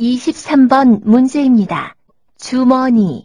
23번 문제입니다. 주머니